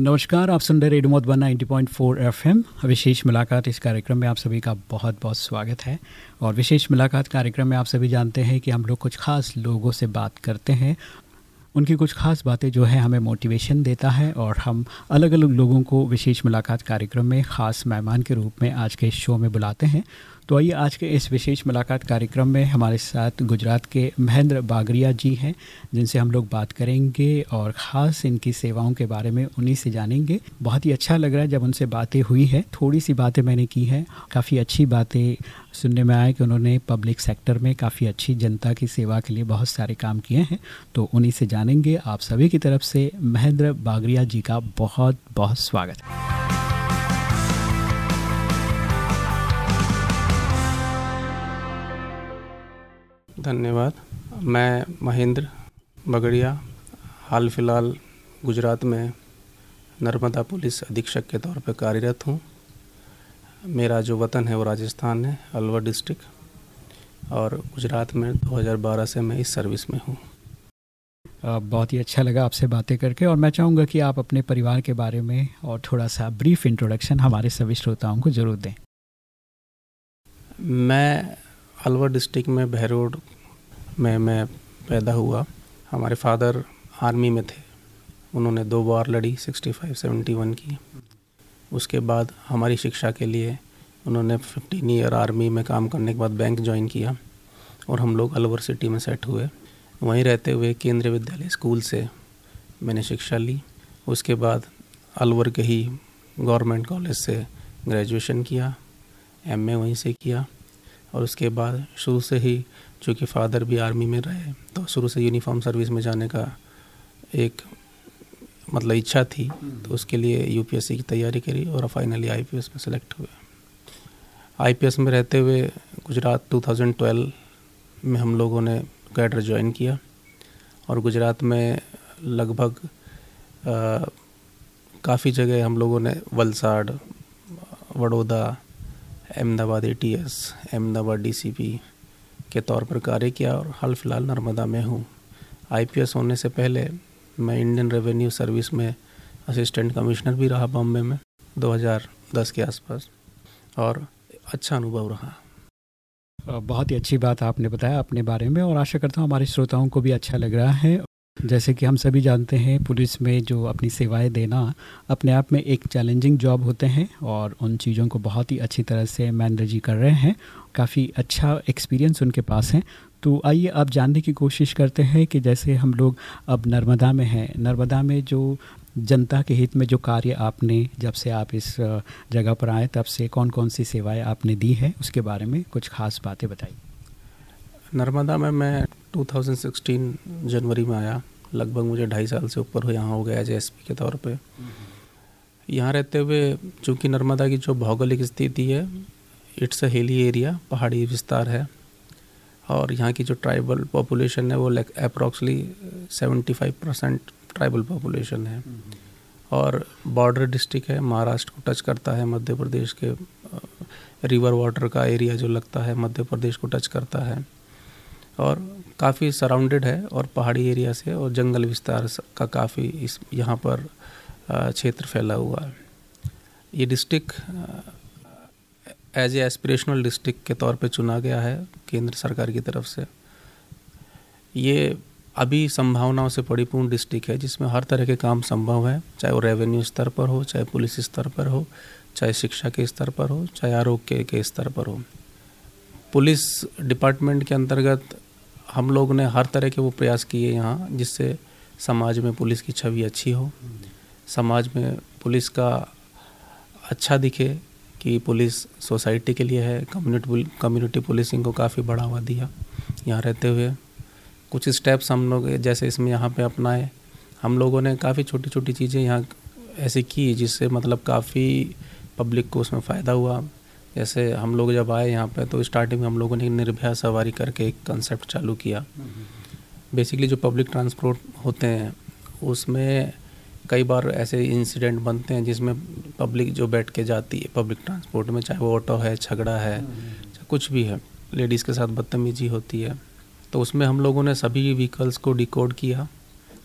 नमस्कार, आप सुन रहे रेडियो मधुबन 90.4 एफएम। विशेष मुलाकात इस कार्यक्रम में आप सभी का बहुत बहुत स्वागत है। और विशेष मुलाकात कार्यक्रम में आप सभी जानते हैं कि हम लोग कुछ खास लोगों से बात करते हैं। उनकी कुछ खास बातें जो है हमें मोटिवेशन देता है और हम अलग अलग लोगों को विशेष मुलाकात कार्यक्रम में ख़ास मेहमान के रूप में आज के शो में बुलाते हैं। तो आइए आज के इस विशेष मुलाकात कार्यक्रम में हमारे साथ गुजरात के महेंद्र बागरिया जी हैं, जिनसे हम लोग बात करेंगे और ख़ास इनकी सेवाओं के बारे में उन्हीं से जानेंगे। बहुत ही अच्छा लग रहा है जब उनसे बातें हुई है। थोड़ी सी बातें मैंने की हैं। काफ़ी अच्छी बातें सुनने में आया कि उन्होंने पब्लिक सेक्टर में काफ़ी अच्छी जनता की सेवा के लिए बहुत सारे काम किए हैं। तो उन्हीं से जानेंगे। आप सभी की तरफ़ से महेंद्र बागरिया जी का बहुत बहुत स्वागत। है धन्यवाद। मैं महेंद्र बगड़िया हाल फ़िलहाल गुजरात में नर्मदा पुलिस अधीक्षक के तौर पर कार्यरत हूँ। मेरा जो वतन है वो राजस्थान है अलवर डिस्ट्रिक्ट और गुजरात में 2012 से मैं इस सर्विस में हूँ। बहुत ही अच्छा लगा आपसे बातें करके और मैं चाहूँगा कि आप अपने परिवार के बारे में और थोड़ा सा ब्रीफ इंट्रोडक्शन हमारे सभी श्रोताओं को ज़रूर दें। मैं अलवर डिस्ट्रिक्ट में बहरोड में मैं पैदा हुआ। हमारे फादर आर्मी में थे। उन्होंने दो बार लड़ी 65 71 की। उसके बाद हमारी शिक्षा के लिए उन्होंने 15 ईयर आर्मी में काम करने के बाद बैंक ज्वाइन किया और हम लोग अलवर सिटी में सेट हुए। वहीं रहते हुए केंद्रीय विद्यालय स्कूल से मैंने शिक्षा ली। उसके बाद अलवर के ही गवर्नमेंट कॉलेज से ग्रेजुएशन किया। एमए वहीं से किया। और उसके बाद शुरू से ही चूँकि फादर भी आर्मी में रहे तो शुरू से यूनिफॉर्म सर्विस में जाने का एक मतलब इच्छा थी तो उसके लिए यूपीएससी की तैयारी करी और फाइनली आईपीएस में सेलेक्ट हुए। आईपीएस में रहते हुए गुजरात 2012 में हम लोगों ने कैडर ज्वाइन किया और गुजरात में लगभग काफ़ी जगह हम लोगों ने Valsad Vadodara Ahmedabad A T S Ahmedabad D C P के तौर पर कार्य किया और हाल फ़िलहाल नर्मदा में हूँ। आई पी एस होने से पहले मैं इंडियन रेवेन्यू सर्विस में असिस्टेंट कमिश्नर भी रहा बॉम्बे में 2010 के आसपास और अच्छा अनुभव रहा। बहुत ही अच्छी बात आपने बताया अपने बारे में और आशा करता हूँ हमारे श्रोताओं को भी अच्छा लग रहा है। जैसे कि हम सभी जानते हैं, पुलिस में जो अपनी सेवाएँ देना अपने आप में एक चैलेंजिंग जॉब होते हैं और उन चीज़ों को बहुत ही अच्छी तरह से महेंद्र जी कर रहे हैं। काफ़ी अच्छा एक्सपीरियंस उनके पास है। तो आइए आप जानने की कोशिश करते हैं कि जैसे हम लोग अब नर्मदा में हैं। नर्मदा में जो जनता के हित में जो कार्य आपने, जब से आप इस जगह पर आए, तब से कौन कौन सी सेवाएँ आपने दी हैं? उसके बारे में कुछ खास बातें बताइए। नर्मदा में मैं 2016 जनवरी में आया। लगभग मुझे ढाई साल से ऊपर हो, यहाँ हो गया एज एस के तौर पे। यहाँ रहते हुए चूँकि नर्मदा की जो भौगोलिक स्थिति है, इट्स अ हिली एरिया पहाड़ी विस्तार है, और यहाँ की जो ट्राइबल पॉपुलेशन है वो like approximately seventy five percent tribal population है। और बॉर्डर डिस्ट्रिक्ट है, महाराष्ट्र को टच करता है, मध्य प्रदेश के रिवर वाटर का एरिया जो लगता है, मध्य प्रदेश को टच करता है। और काफ़ी सराउंडेड है और पहाड़ी एरिया से और जंगल विस्तार का काफ़ी इस यहाँ पर क्षेत्र फैला हुआ है। ये district as a aspirational district के तौर पे चुना गया है केंद्र सरकार की तरफ़ से। ये अभी संभावनाओं से परिपूर्ण डिस्ट्रिक्ट है जिसमें हर तरह के काम संभव है, चाहे वो रेवेन्यू स्तर पर हो, चाहे पुलिस स्तर पर हो, चाहे शिक्षा के स्तर पर हो, चाहे आरोग्य के स्तर पर हो। पुलिस डिपार्टमेंट के अंतर्गत हम लोग ने हर तरह के वो प्रयास किए यहाँ, जिससे समाज में पुलिस की छवि अच्छी हो। समाज में पुलिस का अच्छा दिखे कि पुलिस सोसाइटी के लिए है। कम्युनिटी कम्युनिटी पुलिसिंग को काफ़ी बढ़ावा दिया। यहाँ रहते हुए कुछ स्टेप्स हम लोग, जैसे इसमें यहाँ पे अपनाए। हम लोगों ने काफ़ी छोटी छोटी चीज़ें यहाँ ऐसी की, जिससे मतलब काफ़ी पब्लिक को उसमें फ़ायदा हुआ। जैसे हम लोग जब आए यहाँ पे तो स्टार्टिंग में हम लोगों ने निर्भया सवारी करके एक कंसेप्ट चालू किया। बेसिकली जो पब्लिक ट्रांसपोर्ट होते हैं, उसमें कई बार ऐसे इंसिडेंट बनते हैं जिसमें पब्लिक जो बैठ के जाती है पब्लिक ट्रांसपोर्ट में, चाहे वो ऑटो है झगड़ा है, चाहे कुछ भी है लेडीज़ के साथ बदतमीजी होती है। तो उसमें हम लोगों ने सभी व्हीकल्स को डिकोड किया,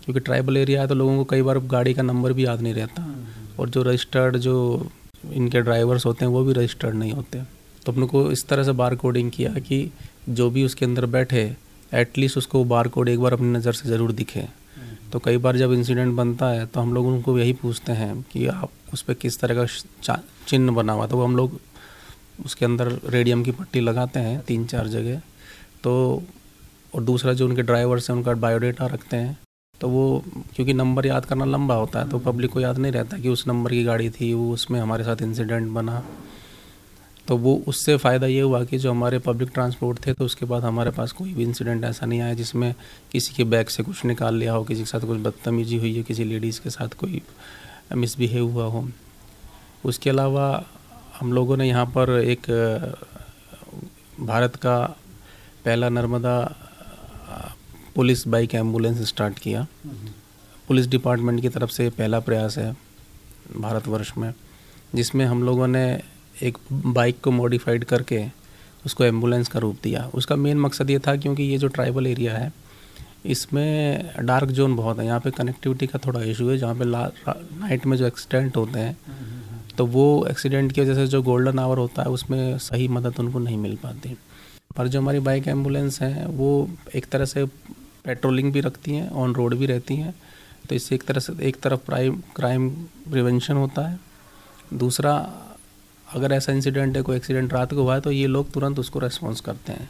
क्योंकि ट्राइबल एरिया है तो लोगों को कई बार गाड़ी का नंबर भी याद नहीं रहता। और जो रजिस्टर्ड जो इनके ड्राइवर्स होते हैं वो भी रजिस्टर्ड नहीं होते तो अपने को इस तरह से बार कोडिंग किया कि जो भी उसके अंदर बैठे एटलीस्ट उसको बार कोड एक बार अपनी नज़र से ज़रूर दिखे। तो कई बार जब इंसिडेंट बनता है तो हम लोग उनको यही पूछते हैं कि आप उस पर किस तरह का चिन्ह बना हुआ तो वो हम लोग उसके अंदर रेडियम की पट्टी लगाते हैं तीन चार जगह। तो और दूसरा जो उनके ड्राइवर्स हैं उनका बायोडेटा रखते हैं। तो वो, क्योंकि नंबर याद करना लंबा होता है तो पब्लिक को याद नहीं रहता कि उस नंबर की गाड़ी थी, वो उसमें हमारे साथ इंसिडेंट बना। तो वो, उससे फ़ायदा ये हुआ कि जो हमारे पब्लिक ट्रांसपोर्ट थे तो उसके बाद हमारे पास कोई भी इंसिडेंट ऐसा नहीं आया जिसमें किसी के बैग से कुछ निकाल लिया हो, किसी के साथ कुछ बदतमीजी हुई है, किसी लेडीज़ के साथ कोई मिसबिहेव हुआ हो। उसके अलावा हम लोगों ने यहाँ पर एक, भारत का पहला Narmada police bike ambulance start किया। पुलिस डिपार्टमेंट की तरफ़ से पहला प्रयास है भारतवर्ष में, जिसमें हम लोगों ने एक बाइक को मॉडिफाइड करके उसको एंबुलेंस का रूप दिया। उसका मेन मकसद ये था क्योंकि ये जो ट्राइबल एरिया है, इसमें डार्क जोन बहुत है। यहाँ पे कनेक्टिविटी का थोड़ा इशू है, जहाँ पे नाइट में जो एक्सीडेंट होते हैं तो वो एक्सीडेंट की वजह से जो गोल्डन आवर होता है, उसमें सही मदद उनको नहीं मिल पाती। पर जो हमारी बाइक एंबुलेंस हैं, वो एक तरह से पेट्रोलिंग भी रखती हैं ऑन रोड भी रहती हैं तो इससे एक तरह से, एक तरफ़ प्राइम क्राइम प्रिवेंशन होता है। दूसरा, अगर ऐसा इंसिडेंट है, कोई एक्सीडेंट रात को हुआ है तो ये लोग तुरंत उसको रेस्पॉन्स करते हैं।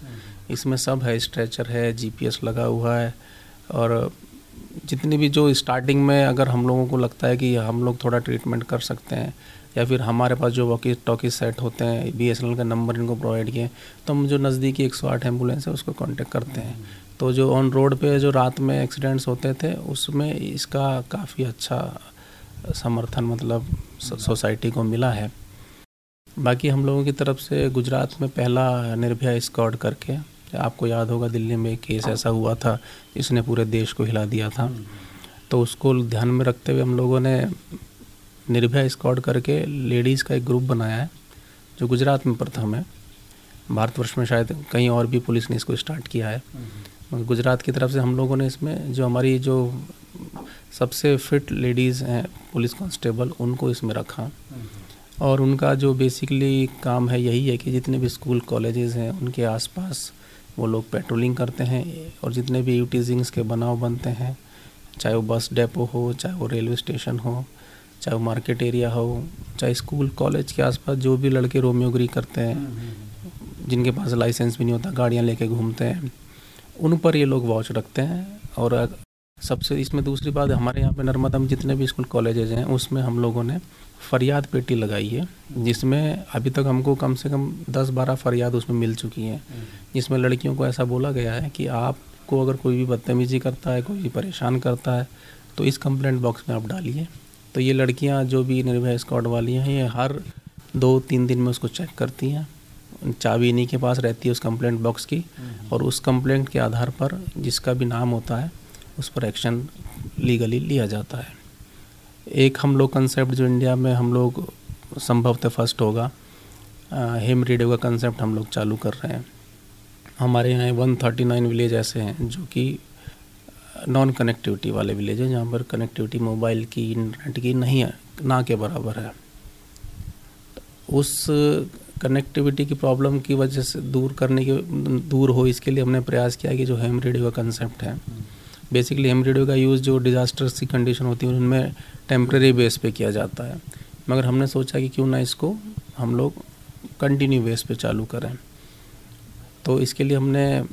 इसमें सब है स्ट्रेचर है जीपीएस लगा हुआ है, और जितनी भी जो स्टार्टिंग में अगर हम लोगों को लगता है कि हम लोग थोड़ा ट्रीटमेंट कर सकते हैं, या फिर हमारे पास जो वॉकी टॉकी सेट होते हैं बीएसएनएल का नंबर इनको प्रोवाइड किए तो हम जो नज़दीकी एक सौ आठ एंबुलेंस है, उसको कांटेक्ट करते हैं। तो जो ऑन रोड पे जो रात में एक्सीडेंट्स होते थे उसमें इसका काफ़ी अच्छा समर्थन मतलब सोसाइटी को मिला है। बाकी हम लोगों की तरफ़ से गुजरात में पहला निर्भया स्कॉड करके आपको याद होगा दिल्ली में एक केस ऐसा हुआ था जिसने पूरे देश को हिला दिया था। तो उसको ध्यान में रखते हुए हम लोगों ने निर्भया स्कॉड करके लेडीज़ का एक ग्रुप बनाया है जो गुजरात में प्रथम है। भारतवर्ष में शायद कहीं और भी पुलिस ने इसको स्टार्ट किया है। गुजरात की तरफ़ से हम लोगों ने इसमें जो हमारी जो सबसे फिट लेडीज़ हैं पुलिस कांस्टेबल उनको इसमें रखा। और उनका जो बेसिकली काम है यही है कि जितने भी स्कूल कॉलेजेस हैं उनके आसपास वो लोग पेट्रोलिंग करते हैं और जितने भी यूटीजिंग्स के बनाव बनते हैं चाहे वो बस डेपो हो चाहे वो रेलवे स्टेशन हो चाहे वो मार्केट एरिया हो चाहे स्कूल कॉलेज के आसपास जो भी लड़के रोमियोगरी करते हैं जिनके पास लाइसेंस भी नहीं होता गाड़ियाँ लेके घूमते हैं उन पर ये लोग वॉच रखते हैं और सबसे इसमें दूसरी बात, हमारे यहाँ पे नर्मदा में जितने भी स्कूल कॉलेजेज हैं, उसमें हम लोगों ने फरियाद पेटी लगाई है, जिसमें अभी तक हमको कम से कम दस बारह फरियाद उसमें मिल चुकी हैं। जिसमें लड़कियों को ऐसा बोला गया है कि आपको अगर कोई भी बदतमीजी करता है, कोई भी परेशान करता है तो इस कंप्लेंट बॉक्स में आप डालिए। तो ये लड़कियाँ जो भी निर्भया स्कॉट वाली हैं, ये हर दो तीन दिन में उसको चेक करती हैं। चाबी इन्हीं के पास रहती है उस कंप्लेंट बॉक्स की और उस कंप्लेंट के आधार पर जिसका भी नाम होता है उस पर एक्शन लीगली लिया जाता है। एक हम लोग कंसेप्ट जो इंडिया में हम लोग संभवतः फ़र्स्ट होगा हेम रेडियो का कंसेप्ट हम लोग चालू कर रहे हैं। हमारे यहाँ वन थर्टी नाइन विलेज ऐसे हैं जो कि नॉन कनेक्टिविटी वाले विलेज हैं जहाँ पर कनेक्टिविटी मोबाइल की इंटरनेट की नहीं है ना के बराबर है। उस कनेक्टिविटी की प्रॉब्लम की वजह से दूर करने के, दूर हो, इसके लिए हमने प्रयास किया कि जो हेम रेडियो का कंसेप्ट है। बेसिकली हेम रेडियो का यूज़ जो डिज़ास्टर्स की कंडीशन होती है, उनमें टेम्प्रेरी बेस पे किया जाता है। मगर हमने सोचा कि क्यों ना इसको हम लोग कंटिन्यू बेस पे चालू करें। तो इसके लिए हमने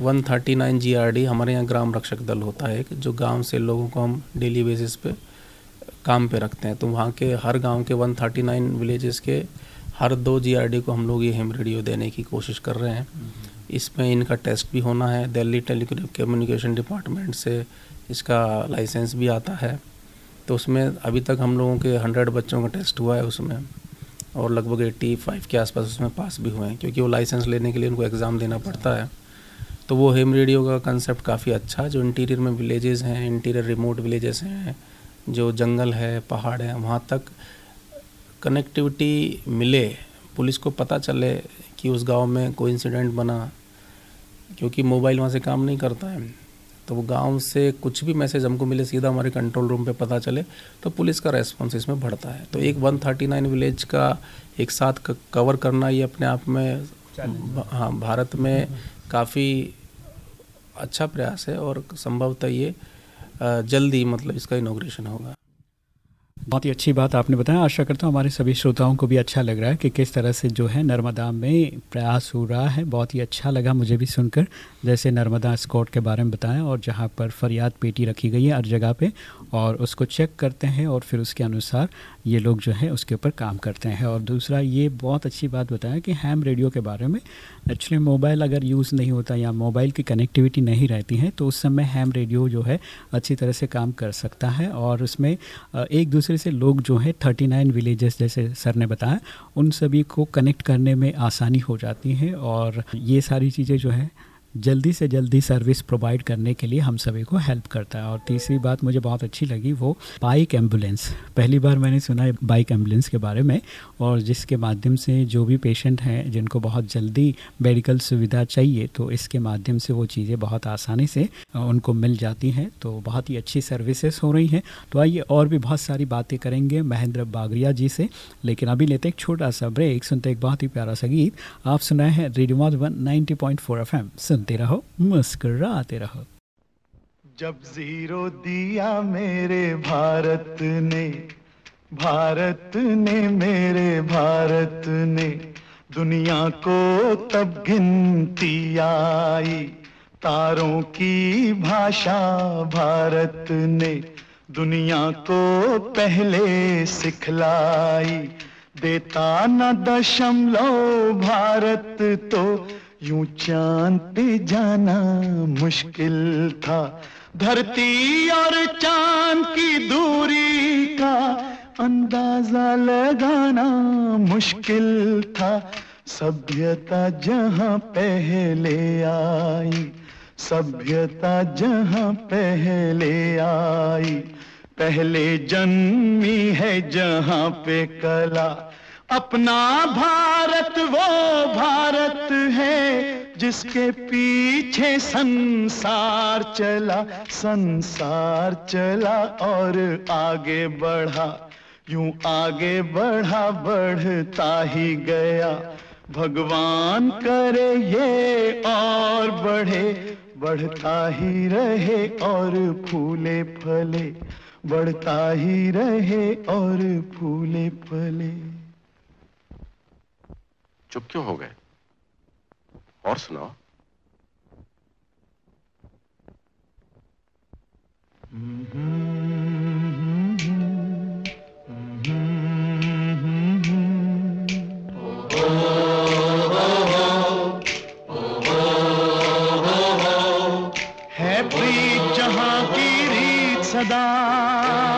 139 जीआरडी हमारे यहाँ ग्राम रक्षक दल होता है जो गाँव से लोगों को हम डेली बेसिस पे काम पे रखते हैं। तो वहाँ के, हर गाँव के 139 विलेजेस के हर दो जीआरडी को हम लोग ये हेम रेडियो देने की कोशिश कर रहे हैं। इसमें इनका टेस्ट भी होना है। दिल्ली टेली कम्युनिकेशन डिपार्टमेंट से इसका लाइसेंस भी आता है। तो उसमें अभी तक हम लोगों के हंड्रेड बच्चों का टेस्ट हुआ है उसमें और लगभग 85 के आसपास उसमें पास भी हुए हैं, क्योंकि वो लाइसेंस लेने के लिए उनको एग्ज़ाम देना पड़ता है। तो वो हेम रेडियो का कंसेप्ट काफ़ी अच्छा जो इंटीरियर में विलेजेस हैं इंटीरियर रिमोट विलेजेस हैं, जो जंगल है, पहाड़ है, वहाँ तक कनेक्टिविटी मिले पुलिस को पता चले कि उस गाँव में कोई इंसिडेंट बना क्योंकि मोबाइल वहाँ से काम नहीं करता है तो वो गाँव से कुछ भी मैसेज हमको मिले सीधा हमारे कंट्रोल रूम पे पता चले तो पुलिस का रेस्पॉन्स इसमें बढ़ता है। तो एक 139 विलेज का एक साथ कवर करना ये अपने आप में हाँ भारत में काफ़ी अच्छा प्रयास है और संभवतः ये जल्दी मतलब इसका इनोग्रेशन होगा। बहुत ही अच्छी बात आपने बताया। आशा करता हूँ हमारे सभी श्रोताओं को भी अच्छा लग रहा है कि किस तरह से जो है नर्मदा में प्रयास हो रहा है। बहुत ही अच्छा लगा मुझे भी सुनकर, जैसे नर्मदा स्कॉट के बारे में बताया और जहाँ पर फरियाद पेटी रखी गई है हर जगह पे और उसको चेक करते हैं और फिर उसके अनुसार ये लोग जो है उसके ऊपर काम करते हैं। और दूसरा ये बहुत अच्छी बात बताया कि हैम रेडियो के बारे में एक्चुअली मोबाइल अगर यूज़ नहीं होता या मोबाइल की कनेक्टिविटी नहीं रहती है तो उस समय हैम रेडियो जो है, अच्छी तरह से काम कर सकता है। और उसमें एक दूसरे से लोग जो है थर्टी नाइन विलेजेस जैसे सर ने बताया, उन सभी को कनेक्ट करने में आसानी हो जाती है। और ये सारी चीज़ें जो है जल्दी से जल्दी सर्विस प्रोवाइड करने के लिए हम सभी को हेल्प करता है। और तीसरी बात मुझे बहुत अच्छी लगी, वो बाइक एंबुलेंस पहली बार मैंने सुना है बाइक एंबुलेंस के बारे में, और जिसके माध्यम से जो भी पेशेंट हैं, जिनको बहुत जल्दी मेडिकल सुविधा चाहिए तो इसके माध्यम से वो चीज़ें बहुत आसानी से उनको मिल जाती हैं। तो बहुत ही अच्छी सर्विसेज़ हो रही हैं। तो आइए और भी बहुत सारी बातें करेंगे महेंद्र बागरिया जी से। लेकिन अभी लेते एक छोटा सा ब्रेक सुनते एक बहुत ही प्यारा सा आप सुनाए हैं radio one ninety point four F M सुनते रहो, मुस्कराते रहो। जब ज़ीरो दिया मेरे भारत ने भारत ने मेरे भारत ने, दुनिया को तब गिनती आई, तारों की भाषा भारत ने, दुनिया को पहले सिखलाई, देता न दशमलव भारत तो यूँ चाँद पे जाना मुश्किल था। धरती और चाँद की दूरी का अंदाज़ा लगाना मुश्किल था। सभ्यता जहाँ पहले आई, सभ्यता जहाँ पहले आई, पहले जन्मी है जहाँ पे कला। अपना भारत वो भारत है जिसके पीछे संसार चला संसार चला और आगे बढ़ा। यूँ आगे बढ़ा, बढ़ता ही गया। भगवान करे ये और बढ़े, बढ़ता ही रहे और फूले फले, बढ़ता ही रहे और फूले फले। चुप क्यों हो गए? और सुनाओ। है प्रीत जहाँ की रीत सदा।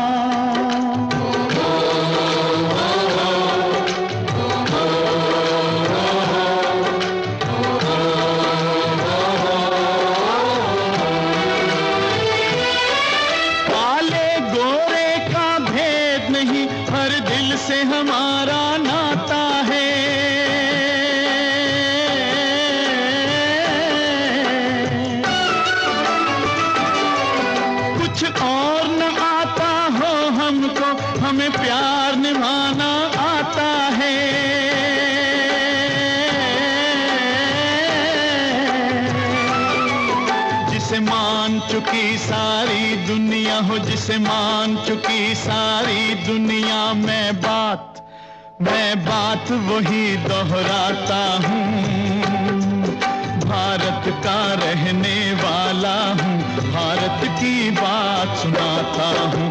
जिसे मान चुकी सारी दुनिया में बात, मैं बात वही दोहराता हूँ। भारत का रहने वाला हूँ, भारत की बात सुनाता है।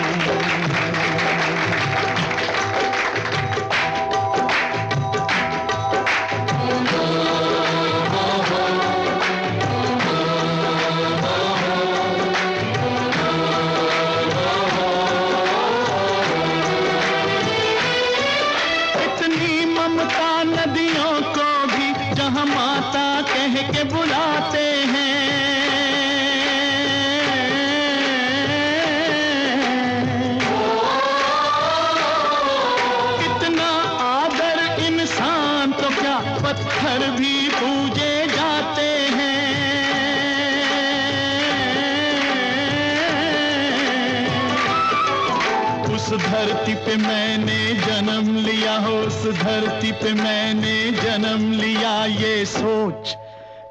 धरती पे मैंने जन्म लिया, ये सोच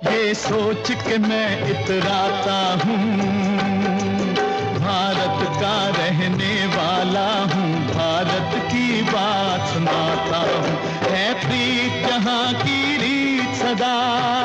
ये सोच के मैं इतराता हूँ। भारत का रहने वाला हूँ, भारत की बात सुनाता हूँ। है प्रीत जहाँ की रीत सदा।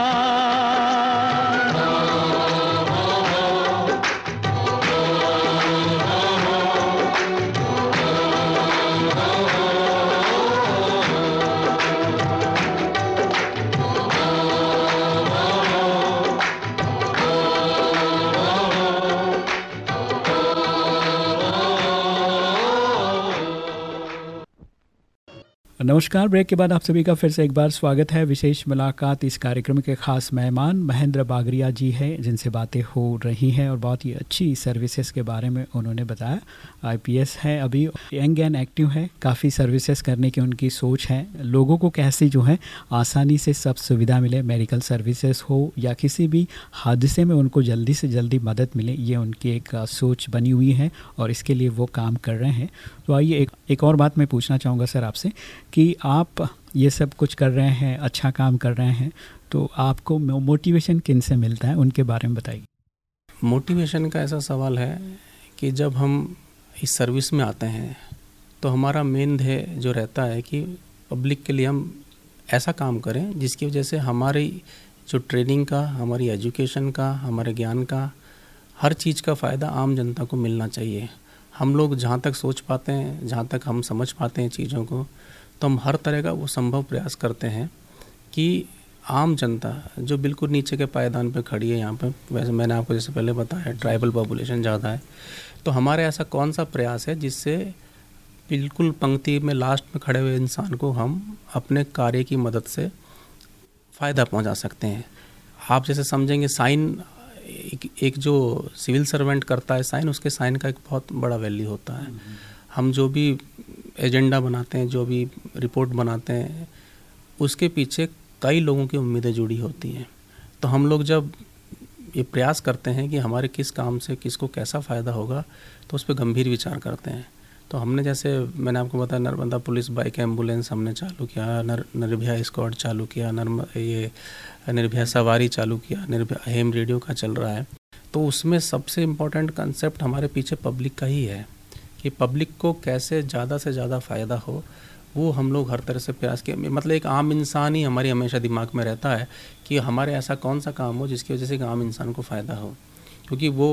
नमस्कार, ब्रेक के बाद आप सभी का फिर से एक बार स्वागत है। विशेष मुलाकात इस कार्यक्रम के खास मेहमान महेंद्र बागरिया जी हैं, जिनसे बातें हो रही हैं और बहुत ही अच्छी सर्विसेज़ के बारे में उन्होंने बताया। आईपीएस है अभी, यंग एंड एक्टिव है, काफ़ी सर्विसेज़ करने की उनकी सोच है। लोगों को कैसे जो है, आसानी से सब सुविधा मिले मेडिकल सर्विसेज़ हो या किसी भी हादसे में उनको जल्दी से जल्दी मदद मिले, ये उनकी एक सोच बनी हुई है और इसके लिए वो काम कर रहे हैं। तो आइए एक एक और बात मैं पूछना चाहूँगा सर आपसे कि आप ये सब कुछ कर रहे हैं अच्छा काम कर रहे हैं तो आपको मोटिवेशन किन से मिलता है, उनके बारे में बताइए। मोटिवेशन का ऐसा सवाल है कि जब हम इस सर्विस में आते हैं तो हमारा मेन ध्येय जो रहता है कि पब्लिक के लिए हम ऐसा काम करें, जिसकी वजह से हमारी जो ट्रेनिंग का, हमारी एजुकेशन का, हमारे ज्ञान का, हर चीज़ का फ़ायदा आम जनता को मिलना चाहिए। हम लोग जहाँ तक सोच पाते हैं, जहाँ तक हम समझ पाते हैं चीज़ों को तो हम हर तरह का वो संभव प्रयास करते हैं कि आम जनता जो बिल्कुल नीचे के पायदान पे खड़ी है यहाँ पे वैसे मैंने आपको जैसे पहले बताया ट्राइबल पॉपुलेशन ज़्यादा है तो हमारे ऐसा कौन सा प्रयास है जिससे बिल्कुल पंक्ति में लास्ट में खड़े हुए इंसान को हम अपने कार्य की मदद से फ़ायदा पहुँचा सकते हैं? आप जैसे समझेंगे साइन एक, एक जो सिविल सर्वेंट करता है साइन उसके साइन का एक बहुत बड़ा वैल्यू होता है। हम जो भी एजेंडा बनाते हैं, जो भी रिपोर्ट बनाते हैं, उसके पीछे कई लोगों की उम्मीदें जुड़ी होती हैं। तो हम लोग जब ये प्रयास करते हैं कि हमारे किस काम से किसको कैसा फ़ायदा होगा तो उस पर गंभीर विचार करते हैं। तो हमने जैसे, मैंने आपको बताया, नर्मदा पुलिस बाइक एंबुलेंस हमने चालू किया, नर, निर्भया स्क्वाड चालू किया, नर्म, ये निर्भया सवारी चालू किया, निर्भया हेम रेडियो का चल रहा है। तो उसमें सबसे इम्पोर्टेंट कंसेप्ट हमारे पीछे पब्लिक का ही है। कि पब्लिक को कैसे ज़्यादा से ज़्यादा फ़ायदा हो, वो हम लोग हर तरह से प्रयास किए। मतलब एक आम इंसान ही हमारी हमेशा दिमाग में रहता है कि हमारे ऐसा कौन सा काम हो जिसकी वजह से एक आम इंसान को फ़ायदा हो। क्योंकि वो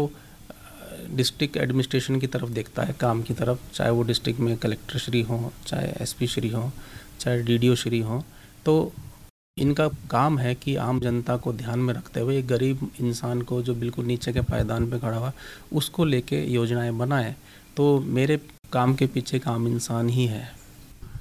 डिस्ट्रिक्ट एडमिनिस्ट्रेशन की तरफ़ देखता है, काम की तरफ़। चाहे वो डिस्ट्रिक्ट में कलेक्टर श्री हों, चाहे एसपी श्री हों, चाहे डीडीओ श्री हों तो इनका काम है कि आम जनता को ध्यान में रखते हुए एक गरीब इंसान को जो बिल्कुल नीचे के पायदान पे खड़ा हुआ, उसको लेके योजनाएँ बनाए। तो मेरे काम के पीछे एक आम इंसान ही है।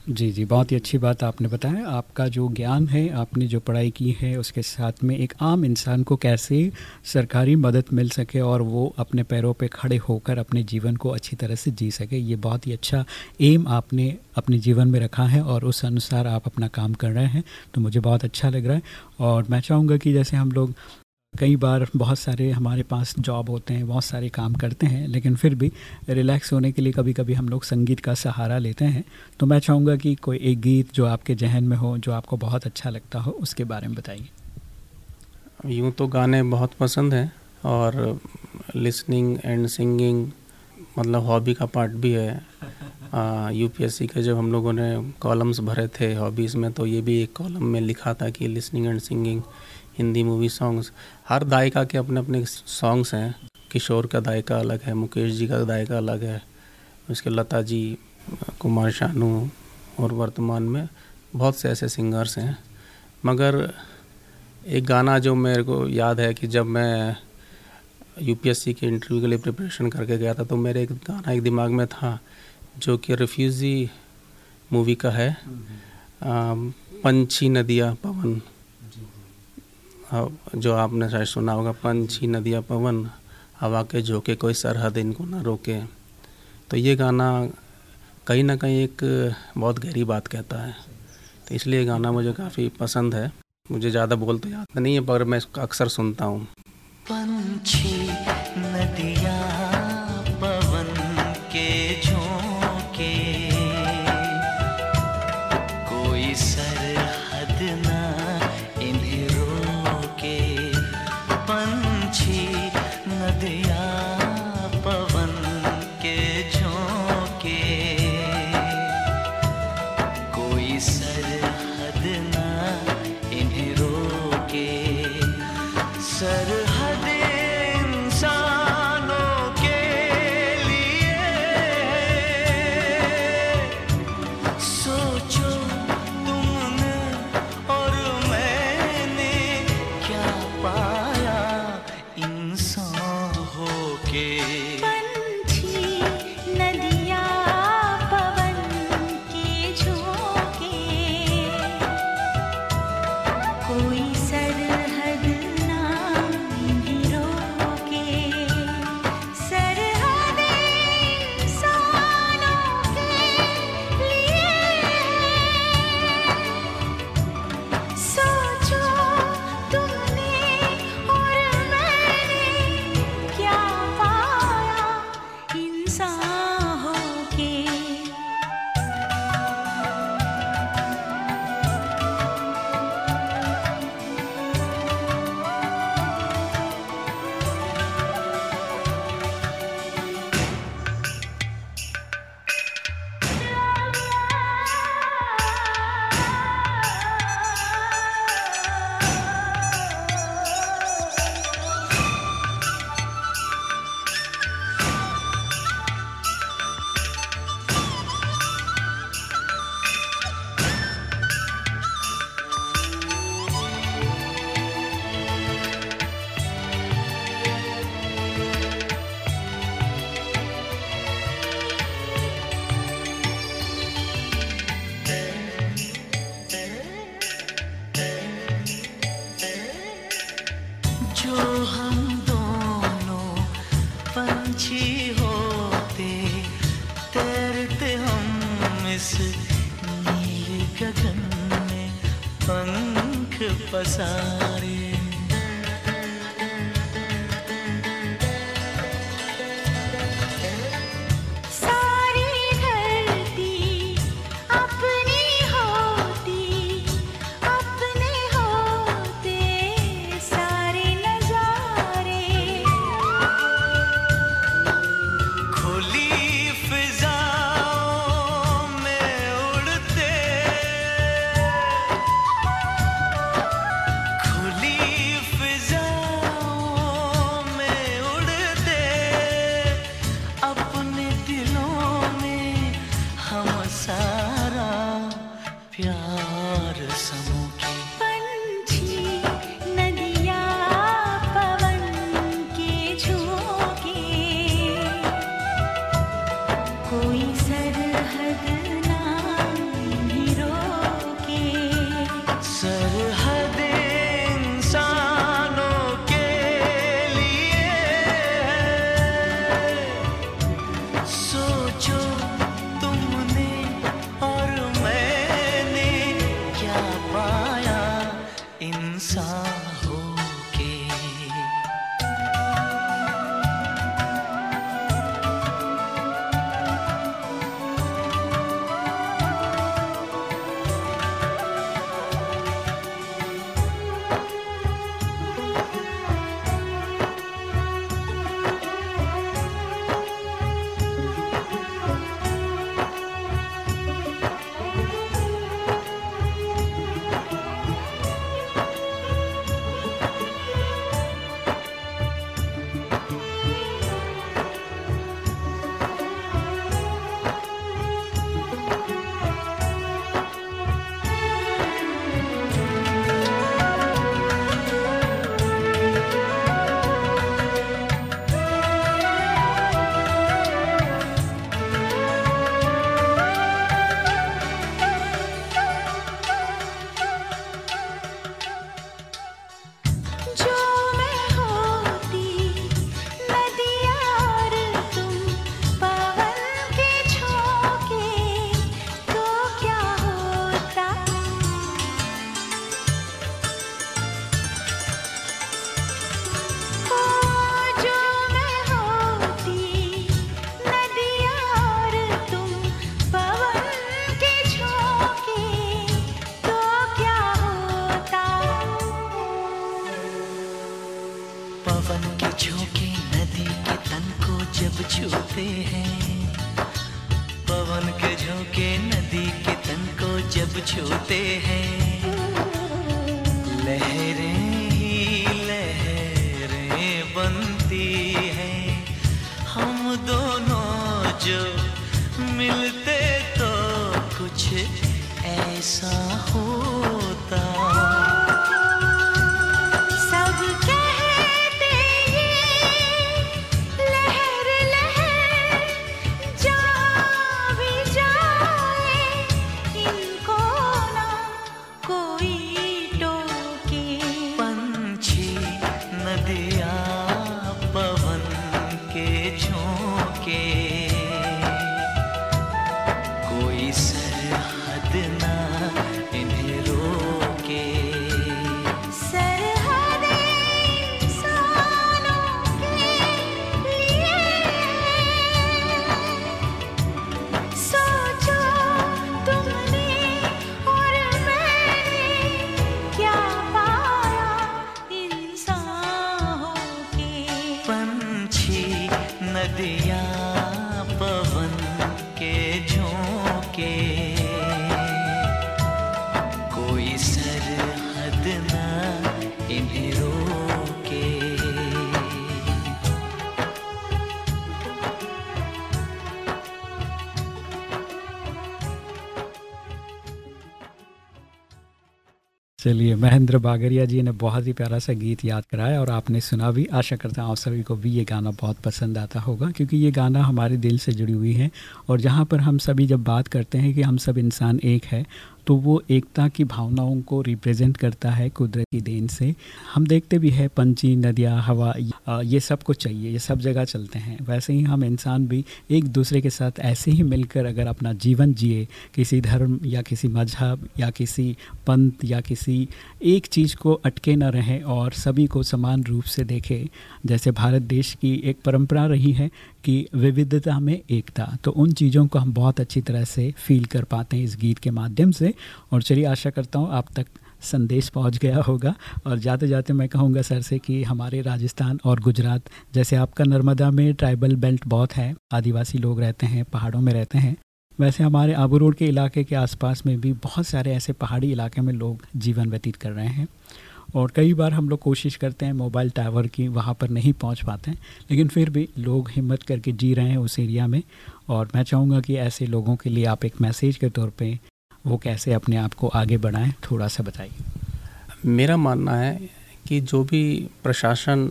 जी जी, बहुत ही अच्छी बात आपने बताया। आपका जो ज्ञान है, आपने जो पढ़ाई की है, उसके साथ में एक आम इंसान को कैसे सरकारी मदद मिल सके और वो अपने पैरों पे खड़े होकर अपने जीवन को अच्छी तरह से जी सके, ये बहुत ही अच्छा एम आपने अपने जीवन में रखा है और उस अनुसार आप अपना काम कर रहे हैं तो मुझे बहुत अच्छा लग रहा है। और मैं चाहूँगा कि जैसे हम लोग कई बार बहुत सारे हमारे पास जॉब होते हैं, बहुत सारे काम करते हैं, लेकिन फिर भी रिलैक्स होने के लिए कभी कभी हम लोग संगीत का सहारा लेते हैं। तो मैं चाहूँगा कि कोई एक गीत जो आपके जहन में हो, जो आपको बहुत अच्छा लगता हो, उसके बारे में बताइए। यूँ तो गाने बहुत पसंद हैं और लिसनिंग एंड सिंगिंग मतलब हॉबी का पार्ट भी है। यूपीएससी के जब हम लोगों ने कॉलम्स भरे थे हॉबीज़ में तो ये भी एक कॉलम में लिखा था कि listening and singing Hindi movie songs हर दायका के अपने अपने सॉन्ग्स हैं। किशोर का दायका अलग है मुकेश जी का दायका अलग है। उसके लता जी कुमार शानू और वर्तमान में बहुत से ऐसे सिंगर्स हैं। मगर एक गाना जो मेरे को याद है कि जब मैं यूपीएससी के इंटरव्यू के लिए प्रिपरेशन करके गया था तो मेरे एक गाना एक दिमाग में था जो कि रिफ्यूज़ी मूवी का है। पंछी नदिया पवन। जो आपने शायद सुना होगा, पंछी, नदिया, पवन, हवा के झोंके, कोई सरहद इनको ना रोके। तो ये गाना कहीं ना कहीं एक बहुत गहरी बात कहता है। तो इसलिए गाना मुझे काफ़ी पसंद है। मुझे ज़्यादा बोल तो याद नहीं है, पर मैं इसको अक्सर सुनता हूँ। पंछी, नदिया नदिया चलिए, महेंद्र बागरिया जी ने बहुत ही प्यारा सा गीत याद कराया और आपने सुना भी। आशा करता हूँ आप सभी को भी ये गाना बहुत पसंद आता होगा, क्योंकि ये गाना हमारे दिल से जुड़ी हुई है और जहाँ पर हम सभी जब बात करते हैं कि हम सब इंसान एक है तो वो एकता की भावनाओं को रिप्रेजेंट करता है कुदरती देन से। हम देखते भी है पंछी, नदियाँ, हवा, ये सब कुछ चाहिए, ये सब जगह चलते हैं। वैसे ही हम इंसान भी एक दूसरे के साथ ऐसे ही मिलकर अगर अपना जीवन जिए, किसी धर्म या किसी मज़हब या किसी पंथ या किसी एक चीज़ को अटके न रहें और सभी को समान रूप से देखें। जैसे भारत देश की एक परंपरा रही है कि विविधता में एकता। तो उन चीज़ों को हम बहुत अच्छी तरह से फील कर पाते हैं इस गीत के माध्यम से। और चलिए, आशा करता हूँ आप तक संदेश पहुँच गया होगा। और जाते जाते मैं कहूँगा सर से कि हमारे राजस्थान और गुजरात, जैसे आपका नर्मदा में ट्राइबल बेल्ट बहुत है, आदिवासी लोग रहते हैं, पहाड़ों में रहते हैं। वैसे हमारे आबू रोड के इलाके के आसपास में भी बहुत सारे ऐसे पहाड़ी इलाके में लोग जीवन व्यतीत कर रहे हैं। और कई बार हम लोग कोशिश करते हैं मोबाइल टावर की वहाँ पर नहीं पहुँच पाते हैं लेकिन फिर भी लोग हिम्मत करके जी रहे हैं उस एरिया में। और मैं चाहूँगा कि ऐसे लोगों के लिए आप एक मैसेज के तौर पर वो कैसे अपने आप को आगे बढ़ाएँ थोड़ा सा बताइए। मेरा मानना है कि जो भी प्रशासन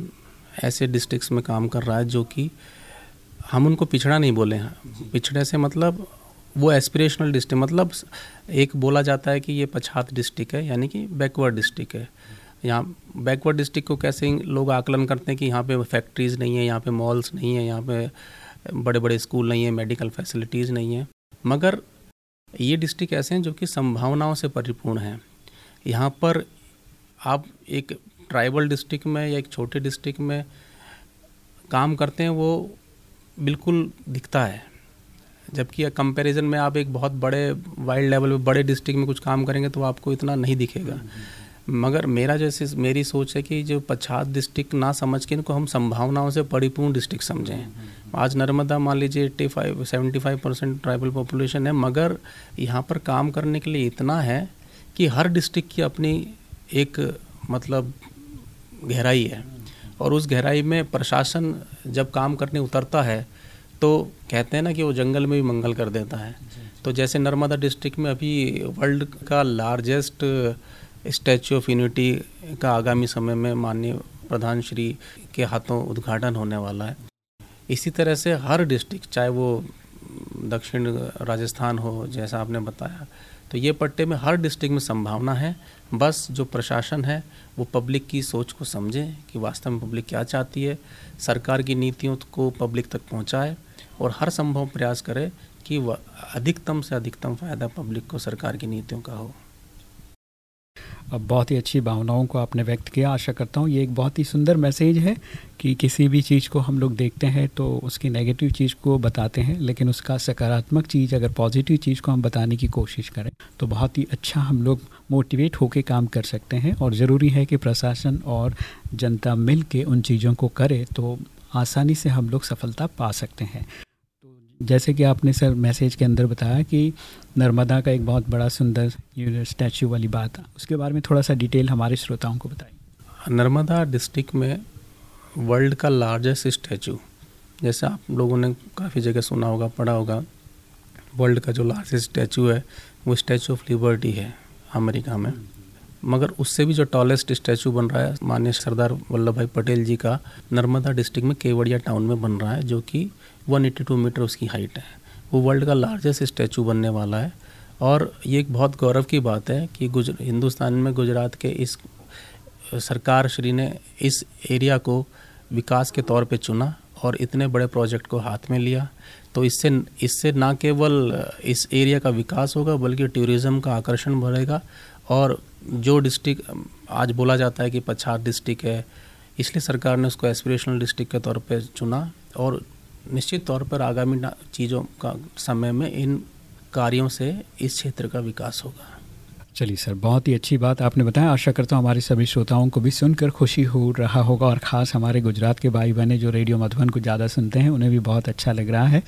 ऐसे डिस्ट्रिक्स में काम कर रहा है जो कि हम उनको पिछड़ा नहीं बोले हैं। पिछड़े से मतलब वो एस्पिरेशनल डिस्ट्रिक्ट मतलब एक बोला जाता है कि ये पछात डिस्ट्रिक्ट है यानी कि बैकवर्ड डिस्ट्रिक्ट है। यहाँ बैकवर्ड डिस्ट्रिक्ट को कैसे लोग आकलन करते हैं कि यहाँ पे फैक्ट्रीज़ नहीं है, यहाँ पे मॉल्स नहीं है, यहाँ पे बड़े बड़े स्कूल नहीं है मेडिकल फैसिलिटीज़ नहीं है। मगर ये डिस्ट्रिक्ट ऐसे हैं जो कि संभावनाओं से परिपूर्ण हैं। यहाँ पर आप एक ट्राइबल डिस्ट्रिक्ट में या एक छोटे डिस्ट्रिक्ट में काम करते हैं, वो बिल्कुल दिखता है। जबकि कंपैरिजन में आप एक बहुत बड़े वाइल्ड लेवल पे बड़े डिस्ट्रिक्ट में कुछ काम करेंगे तो आपको इतना नहीं दिखेगा। मगर मेरा जैसे मेरी सोच है कि जो पछात डिस्ट्रिक्ट ना समझ के इनको हम संभावनाओं से परिपूर्ण डिस्ट्रिक्ट समझें। आज नर्मदा मान लीजिए eighty five seventy five percent tribal population है मगर यहाँ पर काम करने के लिए इतना है कि हर डिस्ट्रिक्ट की अपनी एक मतलब गहराई है। और उस गहराई में प्रशासन जब काम करने उतरता है तो कहते हैं ना कि वो जंगल में भी मंगल कर देता है। तो जैसे नर्मदा डिस्ट्रिक्ट में अभी वर्ल्ड का लार्जेस्ट स्टैचू ऑफ़ यूनिटी का आगामी समय में माननीय प्रधान श्री के हाथों उद्घाटन होने वाला है। इसी तरह से हर डिस्ट्रिक्ट, चाहे वो दक्षिण राजस्थान हो, जैसा आपने बताया तो ये पट्टे में हर डिस्ट्रिक्ट में संभावना है। बस जो प्रशासन है, वो पब्लिक की सोच को समझे कि वास्तव में पब्लिक क्या चाहती है, सरकार की नीतियों को पब्लिक तक पहुँचाए और हर संभव प्रयास करे कि अधिकतम से अधिकतम फ़ायदा पब्लिक को सरकार की नीतियों का हो। अब बहुत ही अच्छी भावनाओं को आपने व्यक्त किया। आशा करता हूँ ये एक बहुत ही सुंदर मैसेज है कि किसी भी चीज़ को हम लोग देखते हैं तो उसकी नेगेटिव चीज़ को बताते हैं, लेकिन उसका सकारात्मक चीज़ अगर पॉजिटिव चीज़ को हम बताने की कोशिश करें तो बहुत ही अच्छा हम लोग मोटिवेट होकर काम कर सकते हैं। और ज़रूरी है कि प्रशासन और जनता मिल के उन चीज़ों को करे तो आसानी से हम लोग सफलता पा सकते हैं। जैसे कि आपने सर मैसेज के अंदर बताया कि नर्मदा का एक बहुत बड़ा सुंदर स्टैचू वाली बात है उसके बारे में थोड़ा सा डिटेल हमारे श्रोताओं को बताइए। नर्मदा डिस्ट्रिक्ट में वर्ल्ड का लार्जेस्ट स्टैचू, जैसे आप लोगों ने काफ़ी जगह सुना होगा, पढ़ा होगा, वर्ल्ड का जो लार्जेस्ट स्टैचू है, वो स्टैचू ऑफ़ लिबर्टी है अमेरिका में। मगर उससे भी जो टॉलेस्ट स्टैचू बन रहा है, माननीय सरदार वल्लभ भाई पटेल जी का, नर्मदा डिस्ट्रिक्ट में केवड़िया टाउन में बन रहा है, जो कि 182 मीटर उसकी हाइट है। वो वर्ल्ड का लार्जेस्ट स्टैचू बनने वाला है। और ये एक बहुत गौरव की बात है कि गुज, हिंदुस्तान में गुजरात के इस सरकार श्री ने इस एरिया को विकास के तौर पे चुना और इतने बड़े प्रोजेक्ट को हाथ में लिया। तो इससे इससे ना केवल इस एरिया का विकास होगा, बल्कि टूरिज़्म का आकर्षण बढ़ेगा। और जो डिस्ट्रिक्ट आज बोला जाता है कि पछाड़ डिस्ट्रिक्ट है, इसलिए सरकार ने उसको एस्पिरेशनल डिस्ट्रिक्ट के तौर पे चुना। और निश्चित तौर पर आगामी चीज़ों का समय में इन कार्यों से इस क्षेत्र का विकास होगा। चलिए सर, बहुत ही अच्छी बात आपने बताया। आशा करता हूँ हमारे सभी श्रोताओं को भी सुनकर खुशी हो रहा होगा और ख़ास हमारे गुजरात के भाई बहने जो रेडियो मधुबन को ज़्यादा सुनते हैं, उन्हें भी बहुत अच्छा लग रहा है।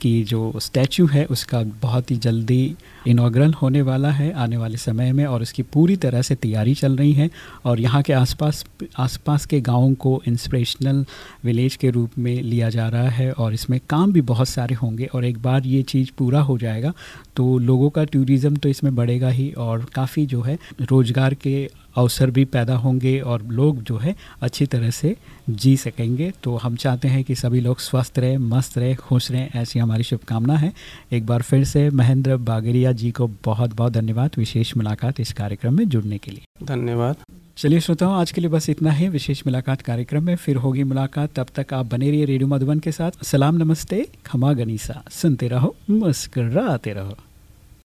कि जो स्टैचू है उसका बहुत ही जल्दी इनाग्रल होने वाला है आने वाले समय में और उसकी पूरी तरह से तैयारी चल रही है और यहाँ के आसपास आसपास के गाँवों को इंस्पिरेशनल विलेज के रूप में लिया जा रहा है और इसमें काम भी बहुत सारे होंगे और एक बार ये चीज़ पूरा हो जाएगा तो लोगों का टूरिज़्म तो इसमें बढ़ेगा ही और काफ़ी जो है रोज़गार के अवसर भी पैदा होंगे और लोग जो है अच्छी तरह से जी सकेंगे। तो हम चाहते हैं कि सभी लोग स्वस्थ रहें मस्त रहें खुश रहें ऐसी हमारी शुभकामना है। एक बार फिर से महेंद्र बागरिया जी को बहुत बहुत धन्यवाद। विशेष मुलाकात इस कार्यक्रम में जुड़ने के लिए। धन्यवाद। चलिए श्रोताओं आज के लिए बस इतना ही। विशेष मुलाकात कार्यक्रम में फिर होगी मुलाकात। तब तक आप बने रहिए रेडियो मधुबन के साथ। सलाम नमस्ते खमा गनीसा। सुनते रहो मुस्कराते रहो।